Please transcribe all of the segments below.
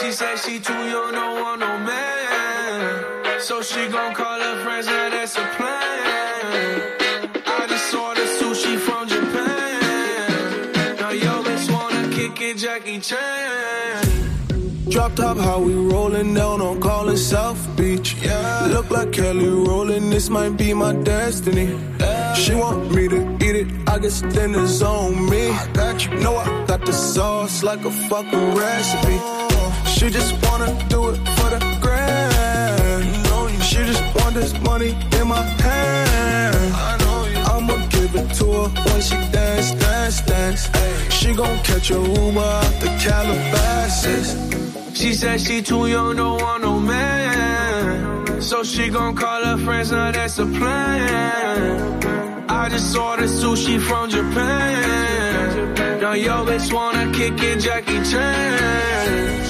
She said she too young, don't want no man. So she gon' call her friends, now that's a plan. I just ordered sushi from Japan. Now yo bitch wanna kick it, Jackie Chan. Drop top, how we rollin' down on callin' South Beach. Yeah. Look like Kelly Rowland, this might be my destiny. Yeah. She want me to eat it, I guess then it's on me. I got you, know I got the sauce like a fucking recipe. Oh. She just wanna do it for the grand. She just want this money in my hand. i know i'ma give it to her when she dance, dance, dance. She gon' catch a Uber out the Calabasas. She said she too young, don't want no man. So she gon' call her friends, now that's a plan. I just ordered sushi from Japan. Now yo bitch wanna kick it, Jackie Chan.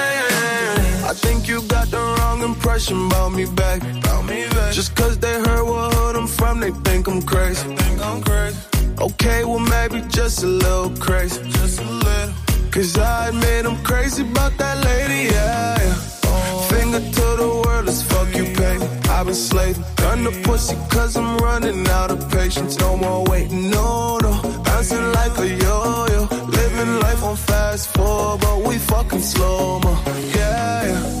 Impression about me back. About me back. Just cause they heard what hood I'm from, they think I'm crazy. They think I'm crazy. Okay, well maybe just a little crazy. Just a little. Cause I admit I'm crazy about that lady, yeah. yeah. Finger to the world, as fuck you pay. I've been slaving, done the pussy cause I'm running out of patience. No more waiting, no, no. Bouncing like a yo-yo. Living life on fast forward, but we fucking slow mo. Yeah, yeah.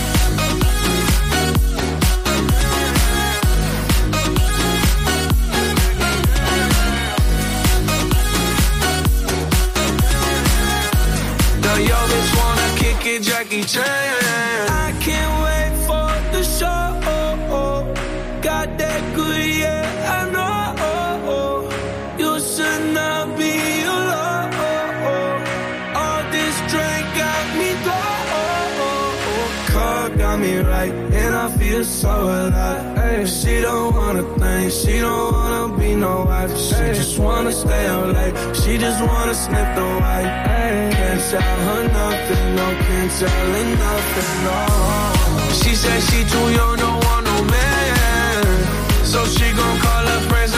Jackie Chan. Got me right, and I feel so alive. Ay, she don't wanna think, she don't wanna be no wife. She just wanna stay up late, she just wanna sniff the white. Can't tell her nothing, no, can't tell her nothing, no. She said she too young, don't want no man. So she gon' call her friends,